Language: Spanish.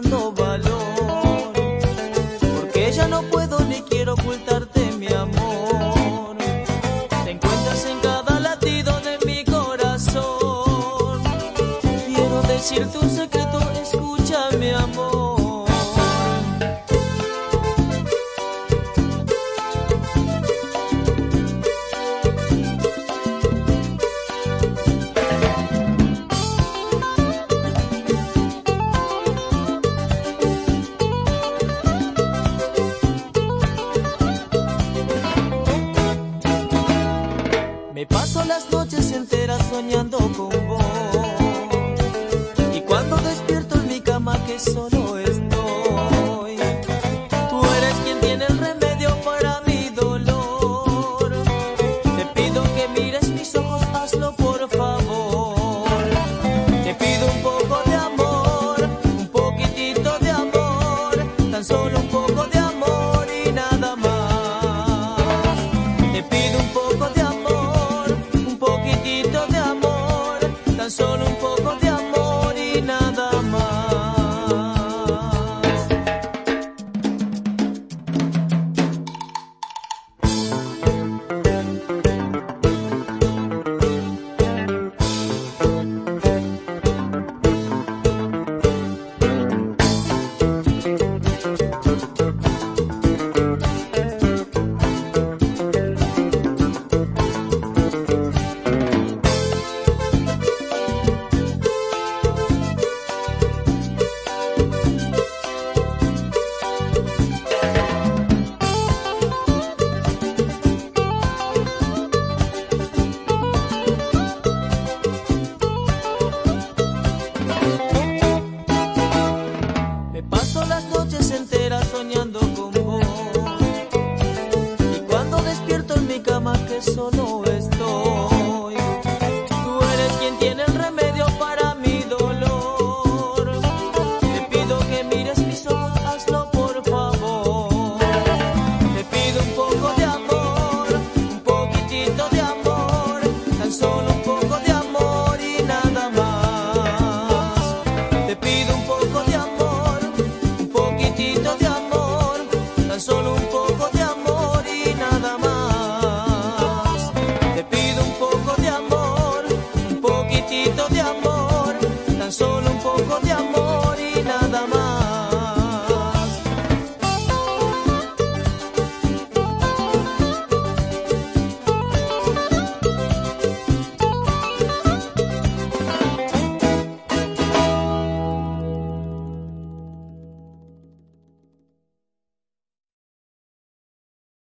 valor. Porque ya no puedo ni quiero ocultarte mi amor. Te encuentras en cada latido de mi corazón. Quiero decirte un secreto. Paso las noches enteras soñando con vos. Y cuando despierto en mi cama que solo un poco noches enteras soñando con vos. Y cuando despierto en mi cama que solo es